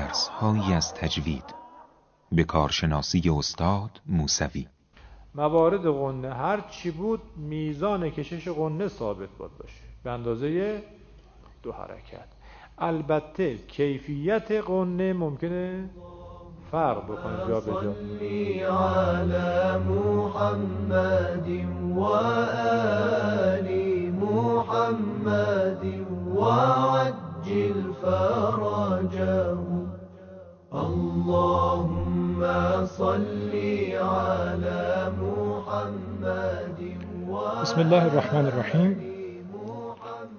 درس هایی از تجوید. به کارشناسی استاد موسوی. موارد قنه هر چی بود میزان کشش قنه ثابت باید باشه. به اندازه دو حرکت. البته کیفیت قنه ممکنه فرق بکنه جا به جا. محمد وعجل فرجه اللهم صل على محمد بسم الله الرحمن الرحیم.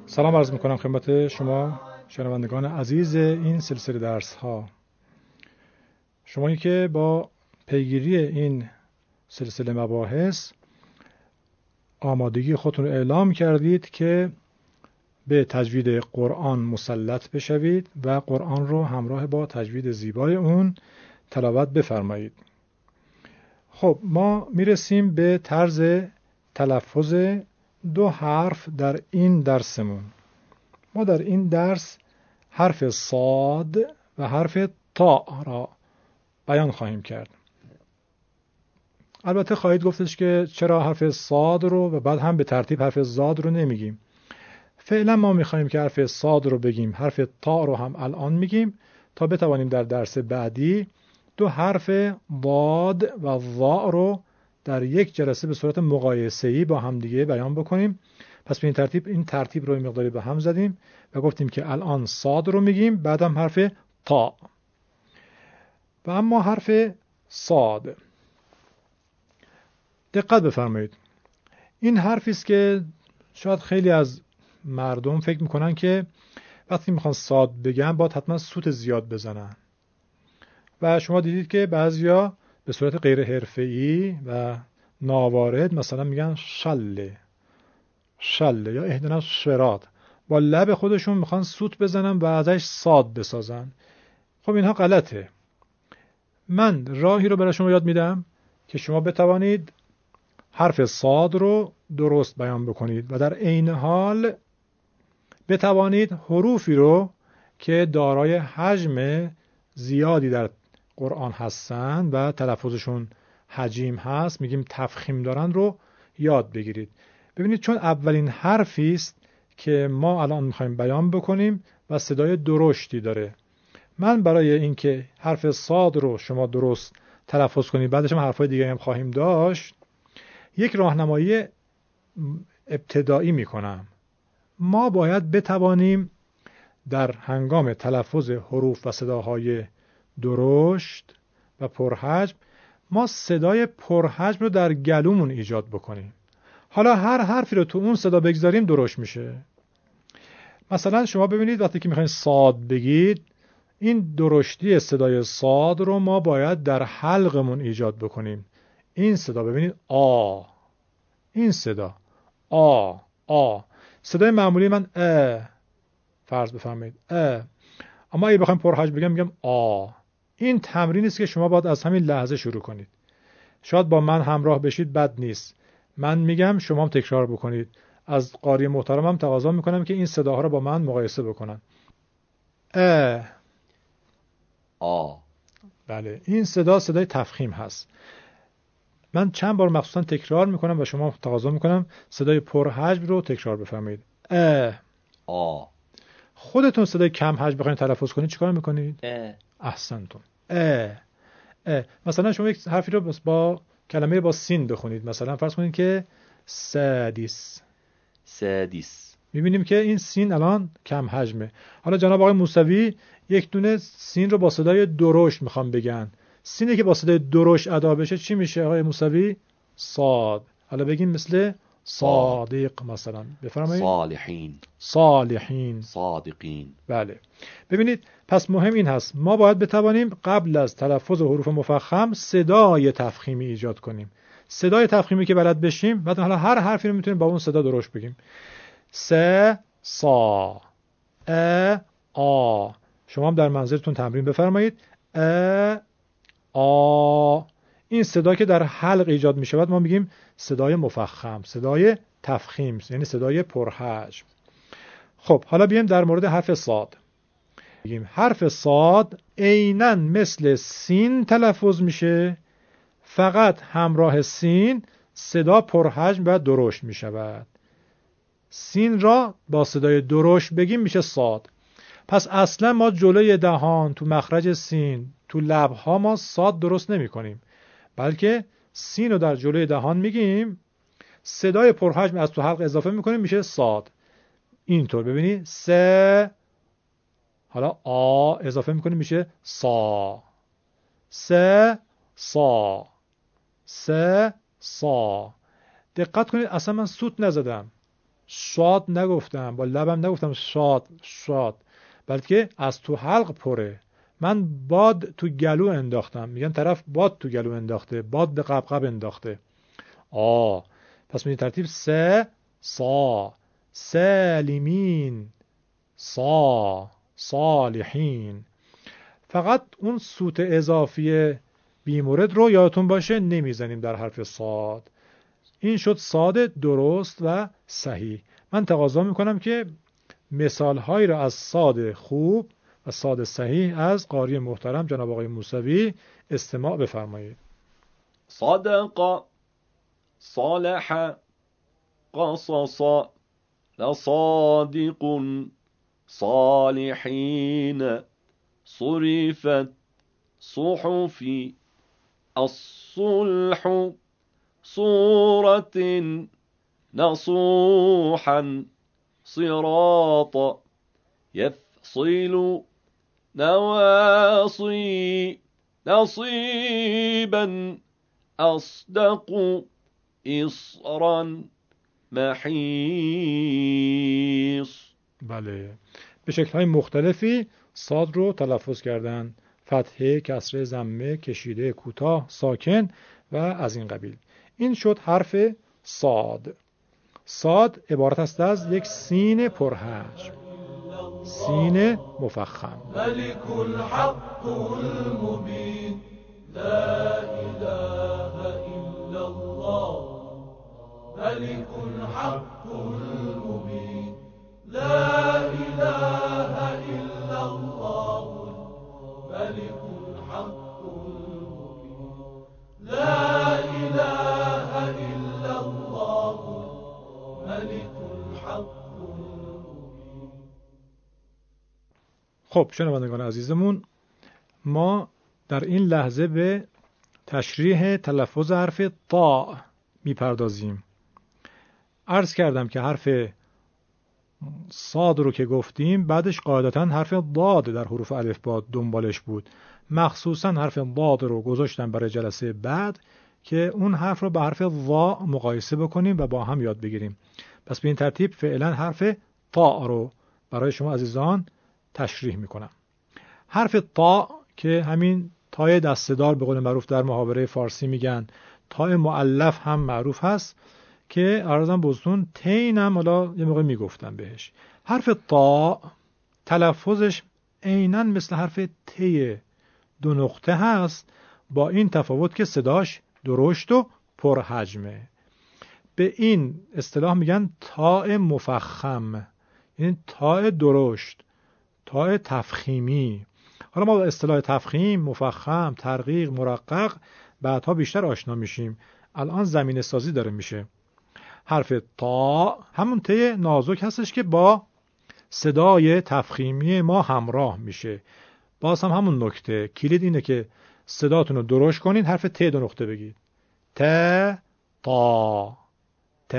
سلام عرض می‌کنم خدمت شما شنوندگان عزیز این سلسله درس ها شمایی که با پیگیری این سلسله مباحث آمادگی خودتون اعلام کردید که به تجوید قرآن مسلط بشوید و قرآن رو همراه با تجوید زیبای اون تلاوت بفرمایید. خب ما می‌رسیم به طرز تلفظ دو حرف در این درسمون. ما در این درس حرف صاد و حرف تا را بیان خواهیم کرد. البته خواهید گفتش که چرا حرف صاد رو و بعد هم به ترتیب حرف زاد رو نمیگیم. فعلا ما می‌خواهیم که حرف صاد رو بگیم حرف تا رو هم الان میگیم تا بتوانیم در درس بعدی دو حرف ضاد و ضا رو در یک جلسه به صورت مقایسه‌ای با همدیگه بیان بکنیم. پس به این ترتیب این ترتیب رو مقداری به هم زدیم و گفتیم که الان صاد رو میگیم بعدم حرف تا. و اما حرف صاد. دقت بفرمایید. این حرفی است که شاید خیلی از مردم فکر می‌کنن که وقتی می‌خوان ساد بگن باید حتما سوت زیاد بزنن. و شما دیدید که بعضیا به صورت غیر حرفه‌ای و ناوارد مثلا میگن شله. شله یا اهدنا شرات با لب خودشون می‌خوان سوت بزنن و ازش ساد بسازن. خب اینها غلطه. من راهی رو برای شما یاد میدم که شما بتوانید حرف صاد رو درست بیان بکنید و در عین حال بتوانید حروفی رو که دارای حجم زیادی در قرآن هستند و تلفظشون حجیم هست میگیم تفخیم دارن رو یاد بگیرید. ببینید چون اولین حرفی است که ما الان می‌خوایم بیان بکنیم و صدای درشتی داره. من برای اینکه حرف صاد رو شما درست تلفظ کنید بعدش هم حرفای دیگه هم خواهیم داشت یک راهنمایی ابتدایی می‌کنم. ما باید بتوانیم در هنگام تلفظ حروف و صداهای درشت و پرحجم ما صدای پرحجم رو در گلومون ایجاد بکنیم. حالا هر حرفی رو تو اون صدا بگذاریم درشت میشه. مثلا شما ببینید وقتی که می‌خواین صاد بگید این درشتی صدای صاد رو ما باید در حلقمون ایجاد بکنیم. این صدا ببینید آ این صدا آ آ. صدای معمولی من ا فرض بفهمید ا اما اگه بخوایم پرحج بگم میگم آ. این تمرین است که شما باید از همین لحظه شروع کنید. شاید با من همراه بشید بد نیست. من میگم شما هم تکرار بکنید. از قاری محترمم تقاضا می‌کنم که این صداها رو با من مقایسه بکنن. ا آ. بله. این صدا صدای تفخیم هست. من چند بار مخصوصا تکرار می‌کنم و شما تقاضا می‌کنم صدای پرحجم رو تکرار بفرمایید. ا آ. خودتون صدای کم حجم بخواید تلفظ کنید چیکار می‌کنید؟ ا احسنتون. ا ا مثلا شما یک حرفی رو با کلمه با سین بخونید. مثلا فرض کنید که سادیس. سادس می‌بینیم که این سین الان کم حجمه. حالا جناب آقای موسوی یک دونه سین رو با صدای درشت می‌خوام بگن. سینی که با صدای درشت ادا بشه چی میشه آقای موسوی؟ صاد. حالا بگیم مثل صادق مثلا. بفرمایید. صالحین. صالحین. صادقین. بله. ببینید پس مهم این هست. ما باید بتوانیم قبل از تلفظ حروف مفخم صدای تفخیمی ایجاد کنیم. صدای تفخیمی که بلد بشیم بعد حالا هر حرفی رو می‌تونیم با اون صدا درشت بگیم. س سا ا آ. شما هم در منظرتون تمرین بفرمایید. ا آ این صدا که در حلق ایجاد می شود ما میگیم صدای مفخم صدای تفخیم یعنی صدای پرحجم خب حالا بیایم در مورد حرف صاد. بگیم حرف صاد عینا مثل سین تلفظ میشه فقط همراه سین صدا پرحجم و درشت می شود سین را با صدای درشت بگیم میشه صاد. پس اصلا ما جلوی دهان تو مخرج سین تو لبها ما صاد درست نمی کنیم بلکه سین رو در جلوی دهان میگیم صدای پرحجم از تو حلق اضافه می‌کنیم میشه صاد. اینطور. ببینید س حالا آ اضافه می‌کنیم میشه سا. س سا. س سا. دقت کنید اصلا من سوت نزدم. شاد نگفتم. با لبم نگفتم شاد شاد. بلکه از تو حلق پره. من باد تو گلو انداختم. میگن طرف باد تو گلو انداخته باد به قبقب انداخته. آ پس می ترتیب س سا سلیمین سا صالحین. فقط اون سوت اضافی بیمورد رو یادتون باشه نمی‌زنیم در حرف صاد این شد صاد درست و صحیح. من تقاضا می‌کنم که مثال هایی را از صاد خوب و صاد صحیح از قاری محترم جناب آقای موسوی استماع بفرمایید. صدق صالح قصص لصادق صالحين صرفت صحف الصلح صورة نصوحا صراط يفصل نواصي نصيبا أصدق إصرا محيص. بله. به شکل های مختلفی صاد رو تلفظ کردن. فتحه، کسره، زمه، کشیده، کوتاه، ساکن و از این قبیل. این شد حرف صاد. صاد عبارت است از یک سین پرحجم سین مفخم. ملك الحق المبين لا إله إلا الله. ملك الحق المبين لا إله إلا الله. ملك الحق المبين لا خب شنوندگان عزیزمون ما در این لحظه به تشریح تلفظ حرف تا می‌پردازیم. عرض کردم که حرف صاد رو که گفتیم بعدش قاعدتا حرف داد در حروف الف با دنبالش بود. مخصوصا حرف داد رو گذاشتم برای جلسه بعد که اون حرف رو به حرف وا مقایسه بکنیم و با هم یاد بگیریم. پس به این ترتیب فعلا حرف تا رو برای شما عزیزان تشریح می‌کنم. حرف تا که همین تای دستدار به قول معروف در محاوره فارسی میگن. تای معلف هم معروف هست که ارزم بزتون تین هم حالا یه موقع می‌گفتم بهش. حرف تا تلفظش عینا مثل حرف تی دو نقطه هست با این تفاوت که صداش درشت و پرحجمه به این اصطلاح میگن تاء مفخم. یعنی تاء درشت. تاء تفخیمی. حالا ما با اصطلاح تفخیم مفخم ترقیق مرقق بعدها بیشتر آشنا میشیم. الان زمین سازی داره میشه. حرف تا همون ته نازک هستش که با صدای تفخیمی ما همراه میشه. باز هم همون نکته. کلید اینه که صداتون رو درشت کنید حرف ت دو نقطه بگید. ت تا. ت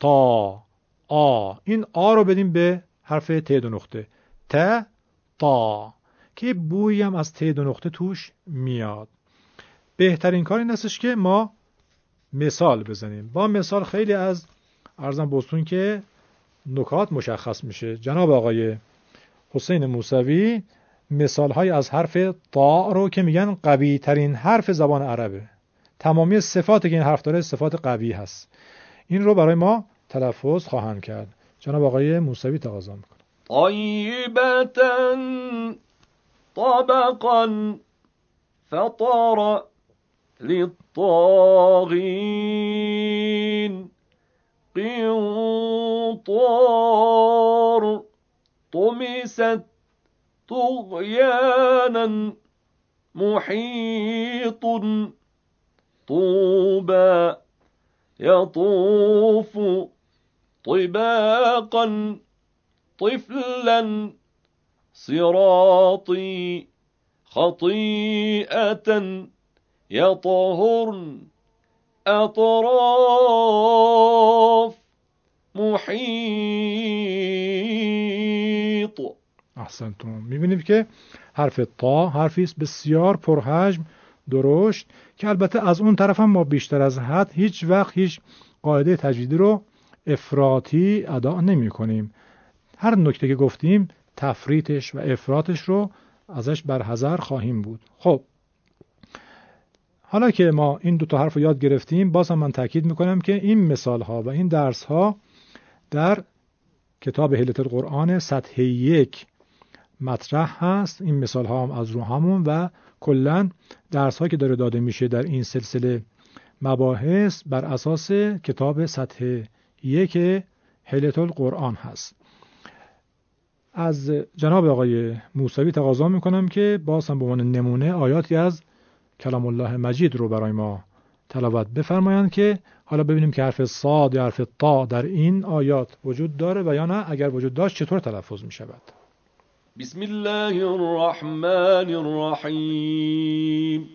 تا. آ. این آ رو بدیم به حرف ت دو نقطه. ت تا که بویی هم از ت دو نقطه توش میاد. بهترین کار این استش که ما مثال بزنیم. با مثال خیلی از ارزم بستون که نکات مشخص میشه. جناب آقای حسین موسوی مثال های از حرف تا رو که میگن قوی ترین حرف زبان عربه. تمامی صفاتی که این حرف داره صفات قوی هست. این رو برای ما تلفظ خواهند کرد. جناب آقای موسوی تقاضا می‌کنه. طیبة طبقا فطر للطاغين قنطار طمست طغيانا محيط طوبى يطوف طباقا طفلا. صراطي خطيئة يطهرن. أطراف محيط. احسنتون می‌بینیم که حرف تا حرفی است بسیار پرحجم درشت که البته از اون طرف هم ما بیشتر از حد هیچ وقت هیچ قاعده تجویدی رو افراطی ادا نمی کنیم. هر نکته که گفتیم تفریطش و افراطش رو ازش برحذر خواهیم بود. خب حالا که ما این دو تا حرف رو یاد گرفتیم باز هم من تاکید می‌کنم که این مثال ها و این درس ها در کتاب هلت القرآن سطح یک مطرح هست. این مثال ها هم از رو همون و کلا درس ها که داره داده میشه در این سلسله مباحث بر اساس کتاب سطح یک هلت القرآن هست. از جناب آقای موسوی تقاضا می‌کنم که باز هم به عنوان نمونه آیاتی از کلام الله مجید رو برای ما تلاوت بفرمایند که حالا ببینیم که حرف صاد یا حرف تا در این آیات وجود داره و یا نه. اگر وجود داشت چطور تلفظ می شود بسم الله الرحمن الرحيم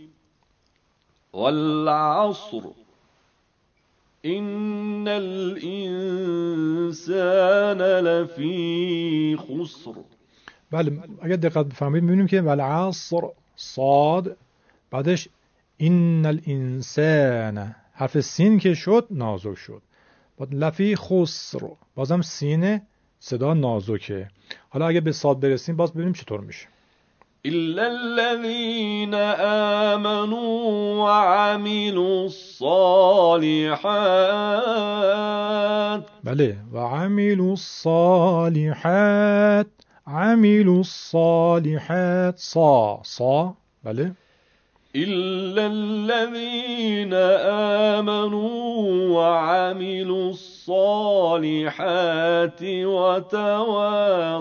والعصر. إن الإنسان لفي خسر. بله اگر دقت بفرمایید می‌بینیم که والعصر صاد بعدش این الانسان حرف سین که شد نازک شد. بعد لفی خسر بازم سین صدا نازکه. حالا اگه به صاد برسیم باز ببینیم چطور میشه. إلا الذين آمنوا وعملوا الصالحات. بله و عملوا الصالحات. عملوا الصالحات. صا صا بله إلا الذين آمنوا وعملوا الصالحات وتواصوا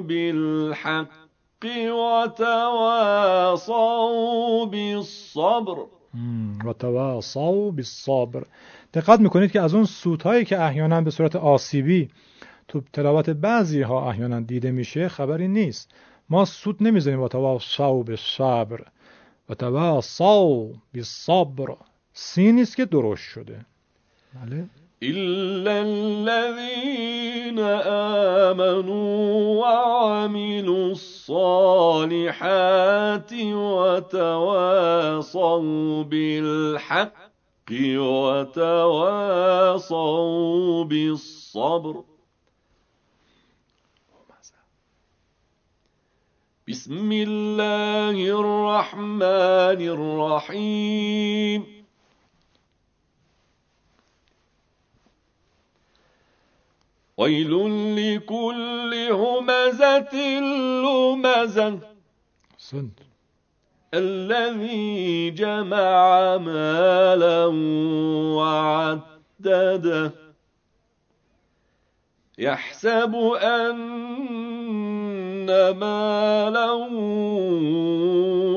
بالحق وتواصوا بالصبر و تواصوا بالصبر. دقت می‌کنید که از اون سوتهایی که احیانا به صورت آسیبی تو تلاوت بعضی ها احیانا دیده میشه خبری نیست. ما سوت نمی‌زنیم. و تواصوا بالصبر. و تواصوا بالصبر. سینی است که درشت شده. بله. إلا الذين آمنوا وعملوا وتواصوا بالحق وتواصوا بالصبر. بسم الله الرحمن الرحيم. ويل لكل همزة لمزة الذي جمع مالا وعدده يحسب أن ماله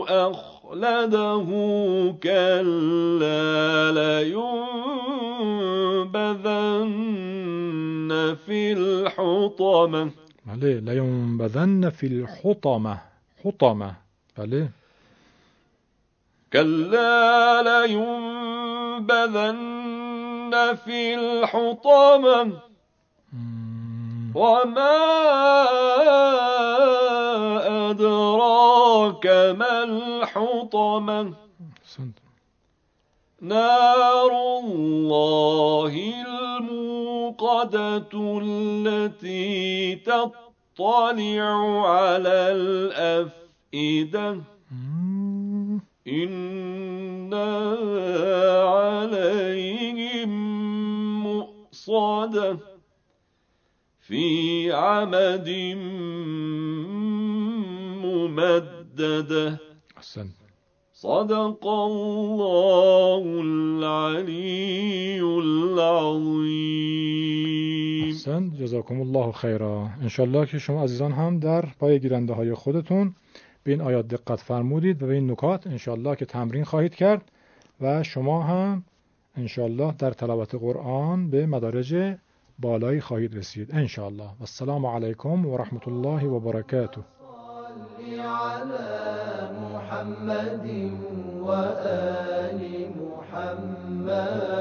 أخلده كلا لينبذن في الحطمة. بله لینبذن فی الحطمة. حطمة. بله كلا لينبذن في الحطمة. وما أدراك ما الحطمة. نار الله الموقدة التي تطلع على الأفئدة. إنا عليهم مؤصدة في عمد ممددة احسنت صدق الله العلي العظيم احسن جزاکم الله خیرا. انشالله که شما عزیزان هم در پای گیرنده های خودتون به این آیات دقت فرمودید و به این نکات انشالله که تمرین خواهید کرد و شما هم انشالله در تلاوت قرآن به مدارج بالایی خواهید رسید. انشالله و السلام علیکم و رحمت الله و برکاته. محمد وآل محمد.